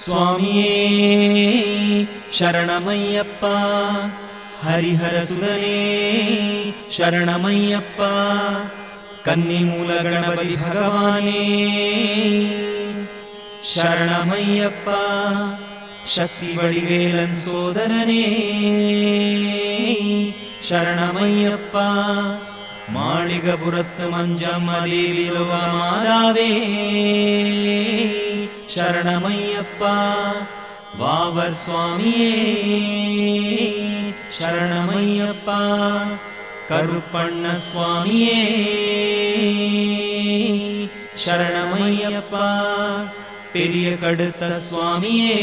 சுவாமியே சரணமையப்பா ஹரிஹரசுதனே சரணமையப்பா கன்னிமூல கணபதி பகவானே சரணமையப்பா சக்தி வடிவேலன் சோதரனே சரணமையப்பா மாளிகபுரத்து மஞ்சம் அதேவிலுவ மாதாவே சரணமையப்பா வாவர் சுவாமியே சரணமையப்பா கருப்பண்ண சுவாமியே சரணமையப்பா பெரிய கடுத்த சுவாமியே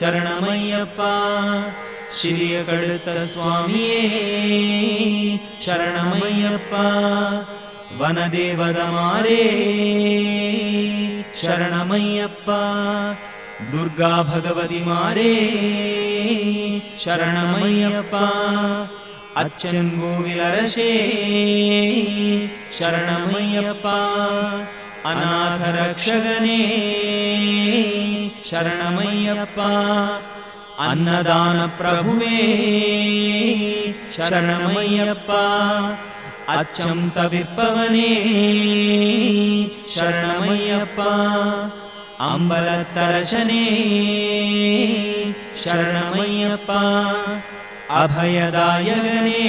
சரணமையப்பா சிறிய கடுத்த சுவாமியே சரணமையப்பா வனதேவதமாரே शरणमय्यप्पा दुर्गा भगवति मारे। शरणमय्यप्पा अच्चन् गोविलरसे शरणमय्यप्पा अनाथरक्षगणे शरणमय्यप्पा अन्नदानप्रभुवे। शरणमय्यप्पा अचं तविप्पवने शरणमय्यप्पा आम्बलतरशने शरणमय्यप्पा अभयदायकने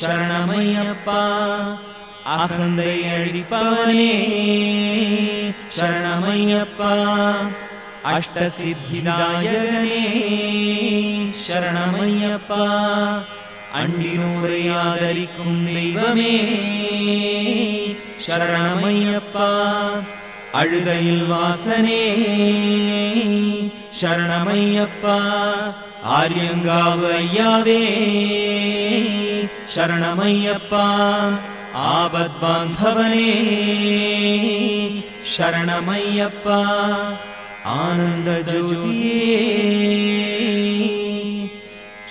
शरणमय्यप्पा आनन्दय रिपवने शरणमय्यप्पा अष्टसिद्धिदायके शरणमय्यप्पा அழிப்பவனே அண்டினூரை ஆதரிக்கும் தெய்வமே. சரணமையப்பா அழுதையில் வாசனே. சரணமையப்பா ஆரியங்காவு ஐயாவே. சரணமையப்பா ஆபத் பாந்தவனே. சரணமையப்பா ஆனந்த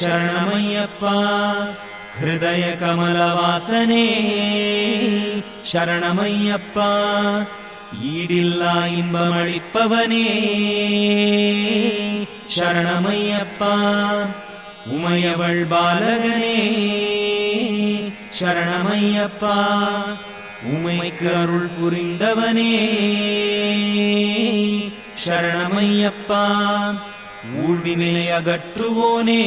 சரணமையப்பா. ஹிருதய கமலவாசனே சரணமையப்பா. ஈடில்லா இன்பமளிப்பவனே சரணமையப்பா. உமையவள் பாலகனே சரணமையப்பா. உமைக்கு அருள் புரிந்தவனே சரணமையப்பா. ஊழ்வினை அகற்றுவோனே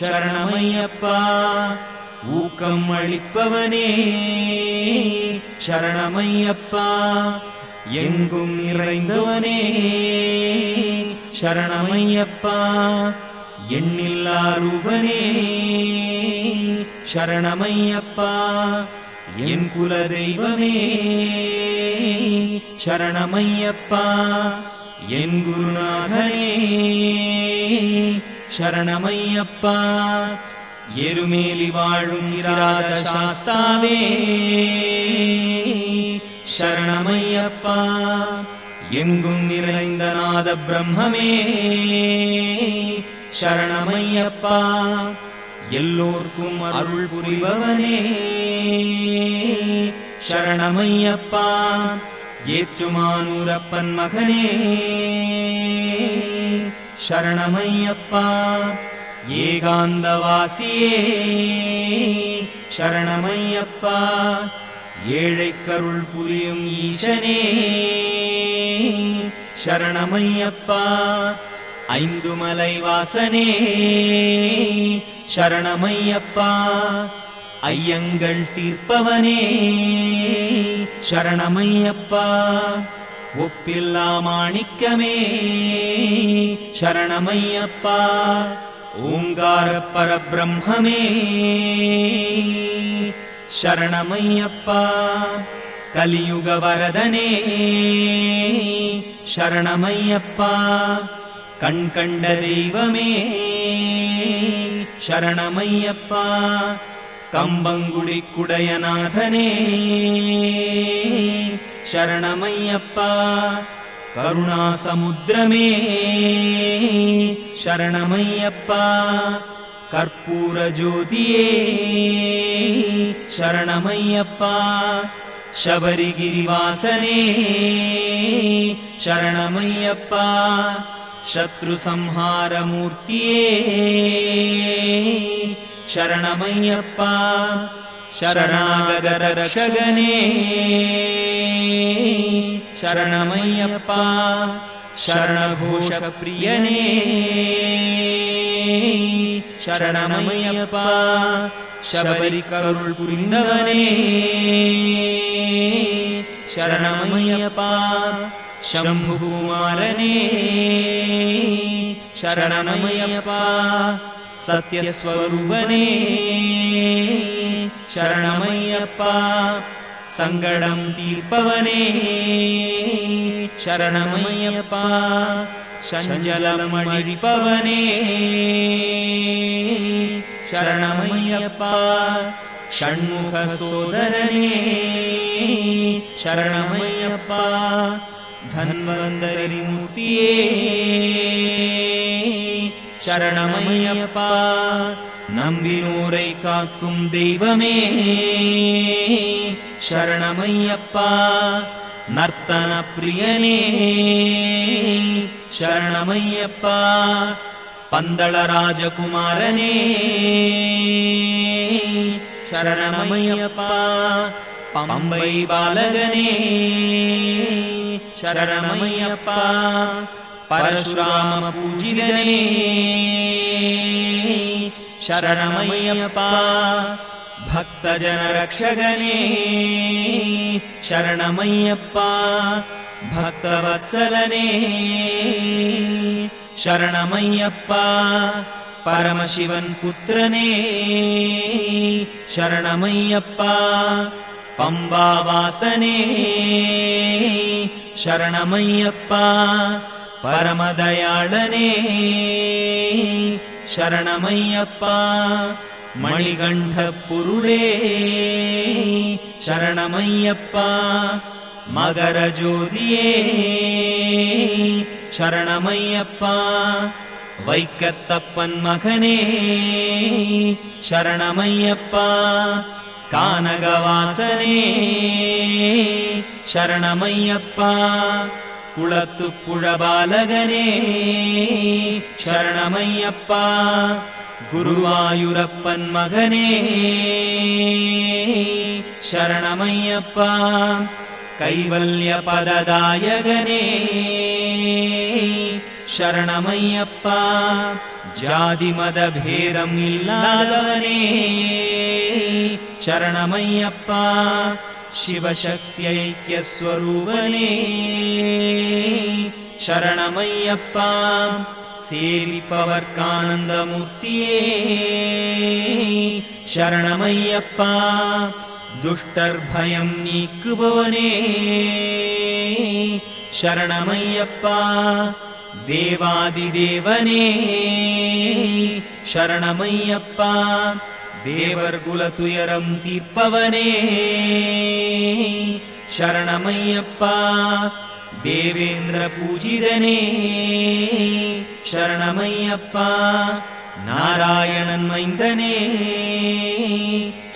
சரணமையப்பா. ஊக்கம் அளிப்பவனே சரணமையப்பா. எங்கும் நிறைந்தவனே சரணமையப்பா. எண்ணில்லா ரூபனே சரணமையப்பா. என் குல தெய்வமே சரணமையப்பா. என் குருநாதனே சரணமையப்பா எருமேலி வாழும் கிராத சாஸ்தாவே சரணமையப்பா எங்கும் நிறைந்த நாத பிரம்மமே சரணமையப்பா எல்லோர்க்கும் அருள் புரிபவனே சரணமையப்பா ஏற்றுமானூரப்பன் மகனே. சரணமையப்பா ஏகாந்தவாசியே. சரணமையப்பா ஏழை கருள் புரியும் ஈசனே. சரணமையப்பா ஐந்து மலை வாசனே சரணமையப்பா ஐயங்கள் தீர்ப்பவனே. சரணமையப்பா ஒப்பில்லா மாணிக்கமே. சரணமையப்பா ஓங்கார பரபிரம்மே சரணமையப்பா கலியுக வரதனே. சரணமையப்பா கண் கண்ட தெய்வமே. சரணமையப்பா கம்பங்குடி குடையநாதனே. शरणमय्यप्पा करुणासमुद्रमे। शरणमय्यप्पा कर्पूरज्योतिये। शरणमय्यप्पा शबरिगिरिवासने। शरणमय्यप्पा शत्रुसंहारमूर्तिये। शरणमय्यप्पा शरणागदरक्षगने शरणमय्यप्पा शरणघोषप्रियने। शरणमय्यप्पा पुरिन्दवने शरणमय्यप्पा शम्भुकुमारने। शरणमय्यप्पा सत्यस्वरूपने शरणमय्यप्पा सङ्गडम् तीर्पवने। शरणमय्यप्पा शञ्जलमणिपवने शरणमय्यप्पा षण्मुखसोदरणे शरणमय्यप्पा धन्वन्तरिमूर्तिये। शरणमय्यप्पा நம்பினூரை காக்கும் தெய்வமே. சரணமையப்பா நர்த்தன பிரியனே. சரணமையப்பா பந்தள ராஜகுமாரனே. சரணமையப்பா பம்பை பாலகனே. சரணமையப்பா பரசுராம பூஜிதனே. शरणमय्यप्पा। भक्तजनरक्षगणे शरणमय्यप्पा। भक्तवत्सलने शरणमय्यप्पा। परमशिवन् पुत्रने शरणमय्यप्पा। पम्बावासने शरणमय्यप्पा। परमदयाळने शरणमय्यप्पा मणिकण्ठपुरुडे शरणमय्यप्पा मकरज्योतिये शरणमय्यप्पा वैकत्तप्पन्मखने शरणमय्यप्पा कानगवासने शरणमय्यप्पा कुळतुपुळबालगने शरणमय्यप्पा गुरुवायुरप्पन्मगने शरणमय्यप्पा कैवल्यपददायगने शरणमय्यप्पा जातिमदभेदमिल्लादवने शरणमय्यप्पा शिवशक्त्यैक्यस्वरूपने। शरणमय्यप्पा सेविपवर्कानन्दमूर्तिये। शरणमय्यप्पा दुष्टर्भयम् नीकुभवने। शरणमय्यप्पा देवादिदेवने। शरणमय्यप्पा देवर्कुलतुयरम् तीर्पवने शरणमय्यप्पा देवेन्द्रपूजितने शरणमय्यप्पा नारायणन्मैन्दने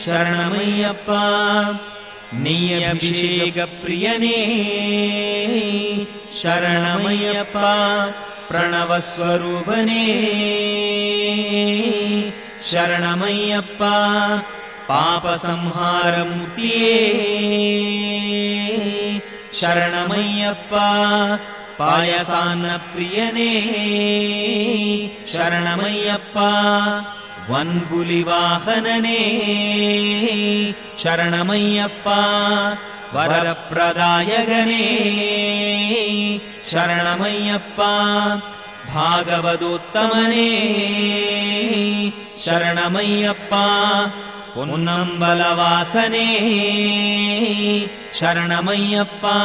शरणमय्यप्पा नियभिषेकप्रियने। शरणमय्यप्पा प्रणवस्वरूपने। शरणमय्यप्पा पापसंहारमूर्तिये। शरणमय्यप्पा पायसान्नप्रियने। शरणमय्यप्पा वन्गुलिवाहनने शरणमय्यप्पा वरप्रदायगने शरणमय्यप्पा भागवदोत्तमने शरणमय्यप्पा पुलवासने शरणमय्यप्पा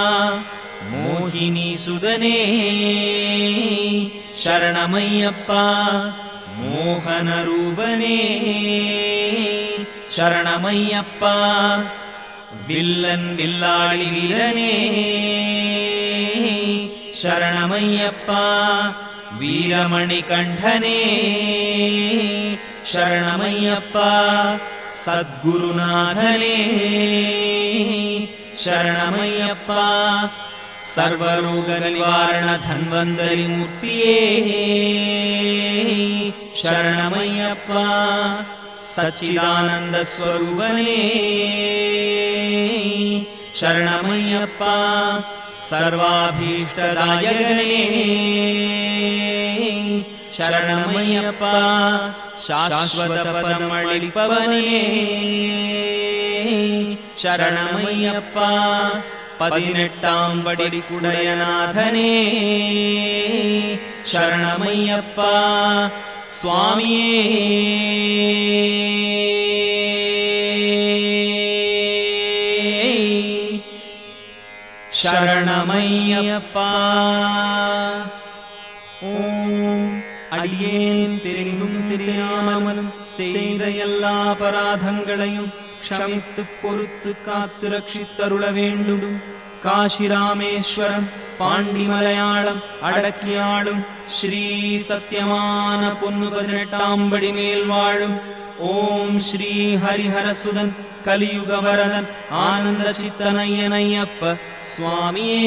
मोहिनी सुदने शरणमय्यप्पा शरणमय्यपा बल्लन् बाळि वीरने शरणमय्यप्पा वीरमणिकण्ठने शरणमय्यप्पा सद्गुरुनाथने शरणमय्यप्पा सर्वरोगरिवारण शरणमय्यप्पा सच्चिदानन्दस्वरूपने शरणमय्यप्पा सर्वाभीष्टदायगणे शरणमय्यपा शाश्वत पवने शरणमय्यपा पदि वडिलिडयनाथने शरणमय्यपा स्वाम शरणमय्यय அடியேன் தெரிந்தும் தெரியாமலும் செய்த எல்லா அபராதங்களையும் க்ஷமித்து பொறுத்து காத்து ரட்சித்தருள வேண்டும் காசிராமேஸ்வரம் பாண்டி மலையாளம் அடக்கியாளும் ஸ்ரீ சத்தியமான பொன்னு பதினெட்டாம் படி மேல் வாழும் ஓம் ஸ்ரீ ஹரிஹரசுதன் கலியுக வரதன் ஆனந்த சித்தனையனையப்ப சுவாமியே